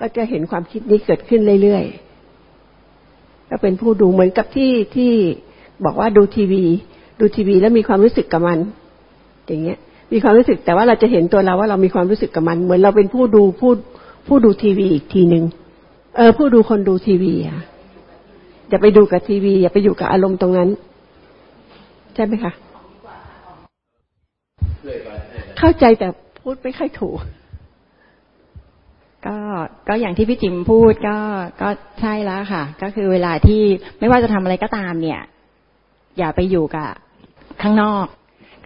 ก็จะเห็นความคิดนี้เกิดขึ้นเรื่อยๆก็เป็นผู้ดูเหมือนกับที่ที่บอกว่าดูทีวี ดูทีวีแล้วมีความรู้สึกกับมัน อย่างเงี้ย มีความรู้สึกแต่ว่าเราจะเห็นตัวเราว่าเรามีความรู้สึกกับมัน เหมือนเราเป็นผู้ดูผู้ผู้ดูทีวีอีกทีหนึ่งเออ ผู้ดูคนดูทีวีอะอย่าไปดูกับทีวี อย่าไปอยู่กับอารมณ์ตรงนั้น ใช่ไหมคะเข้าใจแต่พูดไม่ค่อยถูก ก็ก็อย่างที่พี่จิมพูดก็ก็ใช่แล้วค่ะ ก็คือเวลาที่ไม่ว่าจะทำอะไรก็ตามเนี่ย อย่าไปอยู่กับข้างนอก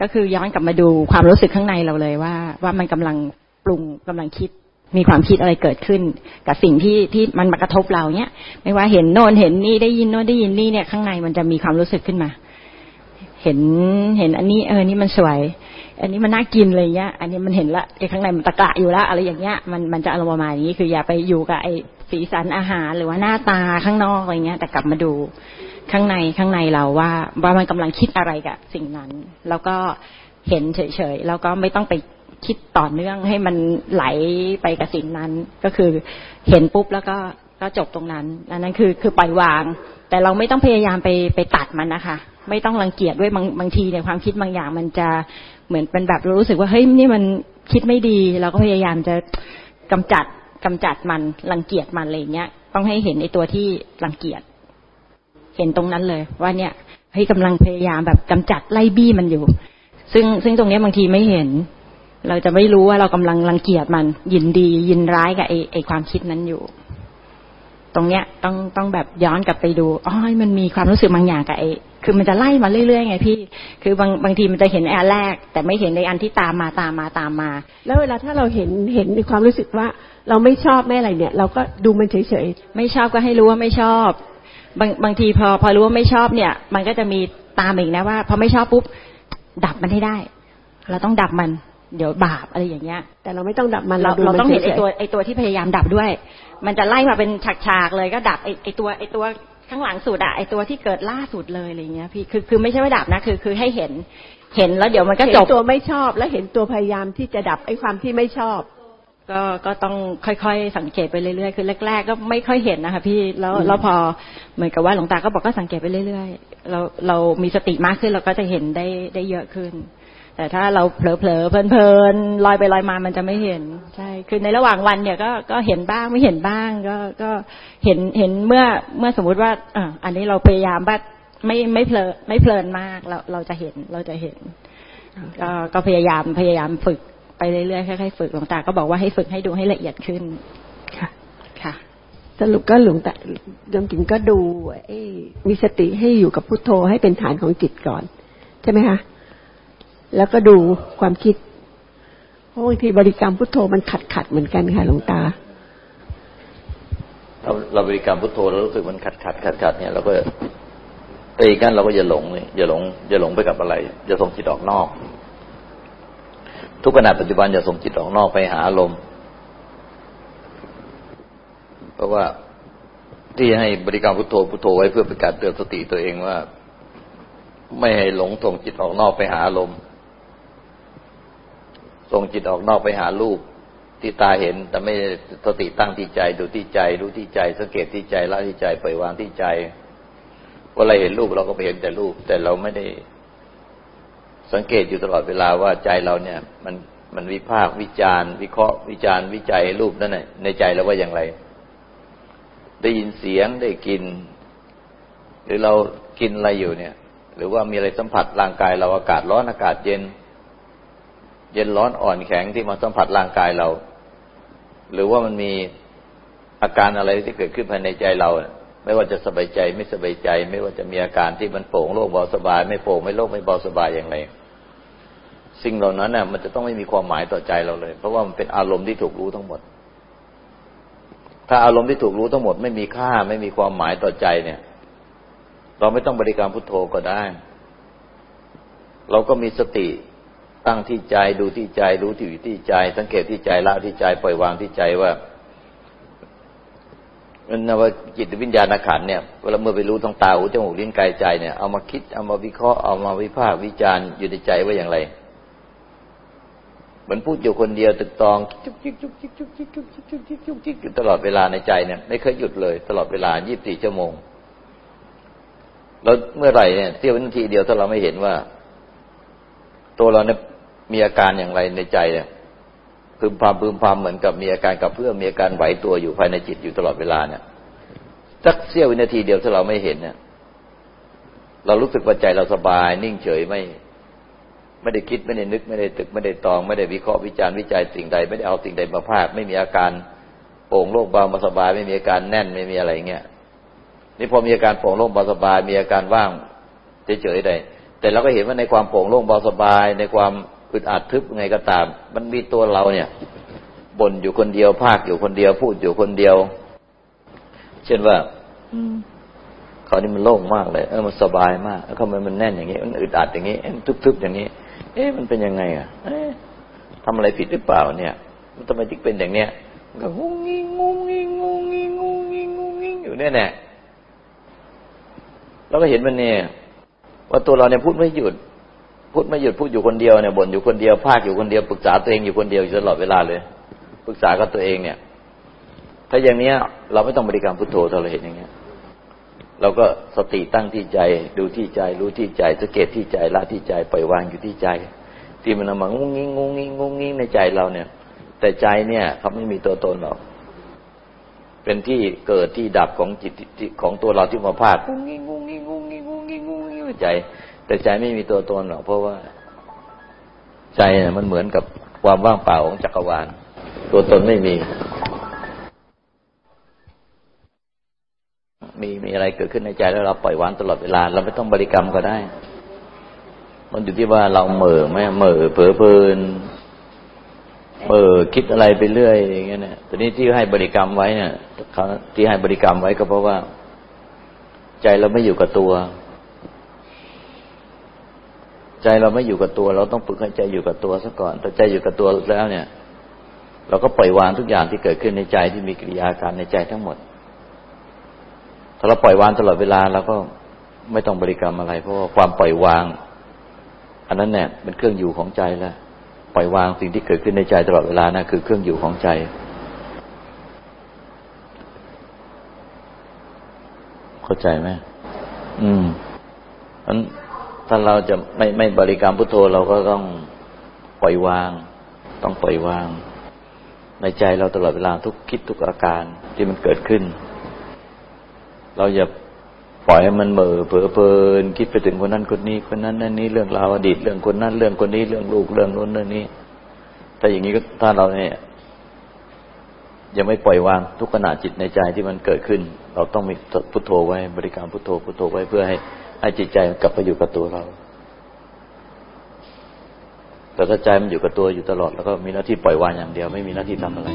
ก็คือย้อนกลับมาดูความรู้สึกข้างในเราเลยว่า ว่ามันกำลังปรุงกำลังคิดมีความคิดอะไรเกิดขึ้น กับสิ่งที่ที่มันมากระทบเราเนี้ยไม่ว่าเห็นโน่นเห็นนี่ได้ยินโน่นได้ยินนี่เนี่ยข้างในมันจะมีความรู้สึกขึ้นมา เห็นเห็นอันนี้เออนี่มันสวย อันนี้มันน่ากินอะไรเงี้ย อันนี้มันเห็นละไอ้ข้างในมันตะกะอยู่แล้วอะไรอย่างเงี้ยมันมันจะอารมณ์ประมาณนี้คืออย่าไปอยู่กับไอ้สีสันอาหารหรือว่าหน้าตาข้างนอกอะไรเงี้ย แต่กลับมาดูข้างในข้างในเราว่าว่ามันกำลังคิดอะไรกับสิ่งนั้น แล้วก็เห็นเฉยๆแล้วก็ไม่ต้องไปคิดต่อเนื่องให้มันไหลไปกับสิ่งนั้น ก็คือเห็นปุ๊บแล้วก็ก็จบตรงนั้นอันนั้นคือคือปล่อยวาง แต่เราไม่ต้องพยายามไปไปตัดมันนะคะไม่ต้องรังเกียจด้วยบางบางทีเนี่ยความคิดบางอย่างมันจะเหมือนเป็นแบบรู้สึกว่าเฮ้ยนี่มันคิดไม่ดี เราก็พยายามจะกำจัดกำจัดมันรังเกียจมันอะไรเงี้ย ต้องให้เห็นในตัวที่รังเกียจเห็นตรงนั้นเลย ว่าเนี่ยเฮ้ยกำลังพยายามแบบกำจัดไล่บี้มันอยู่ ซึ่งซึ่งตรงนี้บางทีไม่เห็น เราจะไม่รู้ว่าเรากำลังรังเกียจมัน ยินดียินร้ายกับไอไอความคิดนั้นอยู่ตรงเนี้ยต้องต้องแบบย้อนกลับไปดูอ๋อมันมีความรู้สึกบางอย่างกับไอ คือมันจะไล่มาเรื่อยๆไงพี่ คือบางบางทีมันจะเห็นอันแรก แต่ไม่เห็นในอันที่ตามมาตามมาตามมา แล้วเวลาถ้าเราเห็นเห็นในความรู้สึกว่า เราไม่ชอบไม่อะไรเนี่ย เราก็ดูมันเฉยๆไม่ชอบก็ให้รู้ว่าไม่ชอบ บางบางทีพอพอรู้ว่าไม่ชอบเนี่ย มันก็จะมีตามอีกนะว่าพอไม่ชอบปุ๊บดับมันให้ได้ เราต้องดับมัน เดี๋ยวบาปอะไรอย่างเงี้ย แต่เราไม่ต้องดับมันเราเราต้องเห็นไอตัวไอตัวที่พยายามดับด้วย มันจะไล่มาเป็นฉากๆเลยก็ดับไอไอตัวไอตัว ข้างหลังสุดอะไอตัวที่เกิดล่าสุดเลยอะไรเงี้ยพี่คือคือไม่ใช่ว่าดับนะคือคือให้เห็นเห็นแล้วเดี๋ยวมันก็จบตัวไม่ชอบ แล้วเห็นตัวพยายามที่จะดับไอความที่ไม่ชอบ ก็ก็ต้องค่อยๆสังเกตไปเรื่อยๆคือแรก ๆ ก็ไม่ค่อยเห็นนะคะพี่แล้วแล้วพอเหมือนกับว่าหลวงตาก็บอกก็สังเกตไปเรื่อยๆเราเรามีสติมากขึ้นเราก็จะเห็นได้ได้เยอะขึ้น แต่ถ้าเราเผลอๆเพลินๆลอยไปลอยมามันจะไม่เห็นใช่คือในระหว่างวันเนี่ยก็ก็เห็นบ้างไม่เห็นบ้าง ก็ก็เห็นเห็นเมื่อเมื่อสมมุติว่าอ่าอันนี้เราพยายามว่าไม่ไม่เพลินไม่เพลินมากเราเราจะเห็นเราจะเห็นก็ก็พยายามพยายามฝึกไปเรื่อยๆค่อยๆฝึกหลวงตาก็บอกว่าให้ฝึกให้ดูให้ละเอียดขึ้นค่ะค่ะสรุปก็หลวงตาโยมกินก็ดูมีสติให้อยู่กับพุทโธให้เป็นฐานของจิตก่อน ใช่ไหมคะ แล้วก็ดูความคิดเพราะบางทีบริกรรมพุทโธมันขัดขัดเหมือนกันค่ะหลวงตา เราเราบริกรรมพุทโธเรารู้สึกมันขัดขัดขัดขัดเนี่ยเราก็ตีกันเราก็อย่าหลงเลยอย่าหลงอย่าหลงไปกับอะไรอย่าส่งจิตออกนอก ทุกขณะปัจจุบันอย่าส่งจิตออกนอกไปหาอารมณ์เพราะว่าที่ให้บริกรรมพุทโธพุทโธไว้เพื่อเป็นการเตือนสติตัวเองว่า ไม่ให้หลงส่งจิตออกนอกไปหาอารมณ์ ส่งจิตออกนอกไปหารูปที่ตาเห็น แต่ไม่สติตั้งที่ใจดูที่ใจ รู้ที่ใจสังเกตที่ใจละที่ใจปล่อยวางที่ใจเวลาเห็นรูปเราก็ไปเห็นแต่รูป แต่เราไม่ได้ สังเกตอยู่ตลอดเวลาว่าใจเราเนี่ย มันมันวิพากวิจารวิเคราะห์วิจารวิจัยรูปนั่นในใจเราว่าอย่างไร ได้ยินเสียงได้กิน หรือเรากินอะไรอยู่เนี่ย หรือว่ามีอะไรสัมผัสร่างกายเราอากาศร้อนอากาศเย็น เย็นร้อนอ่อนแข็งที่มาสัมผัสร่างกายเรา หรือว่ามันมีอาการอะไรที่เกิดขึ้นภายในใจเรา ไม่ว่าจะสบายใจไม่สบายใจ ไม่ว่าจะมีอาการที่มันโปร่งโล่งเบาสบาย ไม่โปร่งไม่โล่งไม่เบาสบายอย่างไรสิ่งเหล่านั้นน่ะ มันจะต้องไม่มีความหมายต่อใจเราเลย เพราะว่ามันเป็นอารมณ์ที่ถูกรู้ทั้งหมด ถ้าอารมณ์ที่ถูกรู้ทั้งหมด ไม่มีค่าไม่มีความหมายต่อใจเนี่ย เราไม่ต้องบริการพุทโธก็ได้ เราก็มีสติ ตั้งที่ใจดูที่ใจรู้ที่อยู่ที่ใจ สังเกตที่ใจละที่ใจปล่อยวางที่ใจว่ามันว่าจิตวิญญาณขันเนี่ยเวลาเมื่อไปรู้ทางตาหูจมูกลิ้นกายใจเนี่ยเอามาคิดเอามาวิเคราะห์เอามาวิพากษ์วิจารณ์อยู่ในใจว่าอย่างไรมือนพูดอยู่คนเดียวตึกตองจุกจิกจุกจิกจุกจิกจุกจิกจุกจิกจุกจิกอยู่ตลอดเวลาในใจเนี่ยไม่เคยหยุดเลย ตลอดเวลา 24 ชั่วโมง แล้วเมื่อไหร่เนี่ยเสี้ยววินาทีเดียวถ้าเราไม่เห็นว่า ตัวเราเนี่ยมีอาการอย่างไรในใจเนี่ยพึมพำพึมพำเหมือนกับมีอาการกับเพื่อมีอาการไหวตัวอยู่ภายในจิตอยู่ตลอดเวลาเนี่ยสักเสี้ยววินาทีเดียวถ้าเราไม่เห็นเนี่ย เรารู้สึกว่าใจเราสบาย นิ่งเฉยไม่ไม่ได้คิดไม่ได้นึก ไม่ได้ตึกไม่ได้ตอง ไม่ได้วิเคราะห์วิจารณ์วิจัยสิ่งใด ไม่ได้เอาสิ่งใดมาภาคไม่มีอาการโป่งโล่งเบามาสบาย ไม่มีอาการแน่นไม่มีอะไรเงี้ยนี่พอมีอาการโป่งโล่งเบาสบาย มีอาการว่างเฉยๆได้ แต่เราก็เห็นว่าในความโปร่งโล่งเบาสบาย ในความอึดอัดทึบไงก็ตาม มันมีตัวเราเนี่ยบ่นอยู่คนเดียวภาคอยู่คนเดียวพูดอยู่คนเดียว เช่นว่าเขานี่มันโล่งมากเลย เออมันสบายมากแล้วทำไมมันแน่นอย่างนี้ มันอึดอัดอย่างนี้ทึบๆอย่างนี้ เอ๊ะมันเป็นยังไง อะเอ๊ะทำอะไรผิดหรือเปล่า เนี่ย มันทำไมถึงเป็นอย่างเนี้ยก็งุ้งงิงงุ้งงิงงุ้งงิงงุ้งงิงงุ้งงิงอยู่เนี่ยแน่เราก็เห็นมันเนี่ย ว่าตัวเราเนี่ยพูดไม่หยุด พูดไม่หยุดพูดอยู่คนเดียวเนี่ยบ่นอยู่คนเดียวภาคอยู่คนเดียวปรึกษาตัวเองอยู่คนเดียวอยู่ตลอดเวลาเลย ปรึกษากับตัวเองเนี่ย ถ้าอย่างเนี้ย เราไม่ต้องบริกรรมพุทโธถ้าเราเห็นอย่างเงี้ยเราก็สติตั้งที่ใจดูที่ใจรู้ที่ใจสังเกตที่ใจละที่ใจปล่อยวางอยู่ที่ใจ ที่มันมางุ้งงิ้งงุ้งงิ้งงุ้งงิ้งในใจเราเนี่ย แต่ใจเนี่ยเขาไม่มีตัวตนหรอกเป็นที่เกิดที่ดับของจิตของตัวเราที่มาพาดงุ้งงิ้งงุ้งงิ้งงุ้งงิ้งงุ้งงิ้งงุ้ง ใจ แต่ใจไม่มีตัวตนหรอกเพราะว่า ใจเนี่ยมันเหมือนกับความว่างเปล่าของจักรวาล ตัวตนไม่มี มีมีอะไรเกิดขึ้นในใจแล้วเราปล่อยวางตลอดเวลา เราไม่ต้องบริกรรมก็ได้ มันอยู่ที่ว่าเราเหม่อไหมเหม่อเผลอเพลินเออคิดอะไรไปเรื่อยอย่างเงี้ยเนี่ยตอนนี้ที่ให้บริกรรมไว้เนี่ยที่ให้บริกรรมไว้ก็เพราะว่า ใจเราไม่อยู่กับตัว ใจเราไม่อยู่กับตัว เราต้องฝึกให้ใจอยู่กับตัวซะก่อนแต่ใจอยู่กับตัวแล้วเนี่ย เราก็ปล่อยวางทุกอย่างที่เกิดขึ้นในใจที่มีกิริยาการในใจทั้งหมด ถ้าเราปล่อยวางตลอดเวลาเราก็ไม่ต้องบริกรรมอะไร เพราะว่าความปล่อยวาง อันนั้นเนี่ยเป็นเครื่องอยู่ของใจแล้วปล่อยวางสิ่งที่เกิดขึ้นในใจตลอดเวลานะคือเครื่องอยู่ของใจเข้าใจไหมอืมนั้น ถ้าเราจะไม่ไม่บริกรรมพุทโธเราก็ต้องปล่อยวาง ต้องปล่อยวาง ในใจเราตลอดเวลาทุกคิดทุกอาการที่มันเกิดขึ้น เราอย่าปล่อยให้มันเหม่อเผลอเพลินคิดไปถึงคนนั้นคนนี้คนนั้นนั่นนี้เรื่องราวอดีตเรื่องคนนั้นเรื่องคนนี้เรื่องลูกเรื่องนู้นเรื่องนี้ถ้าอย่างนี้ก็ถ้าเราเนี่ยยังไม่ปล่อยวางทุกขณะจิตในใจที่มันเกิดขึ้น เราต้องมีพุทโธไว้บริการพุทโธพุทโธไว้เพื่อให้ ให้จิตใจกลับไปอยู่กับตัวเรา แต่ถ้าใจมันอยู่กับตัวอยู่ตลอด แล้วก็มีหน้าที่ปล่อยวางอย่างเดียว ไม่มีหน้าที่ทำอะไร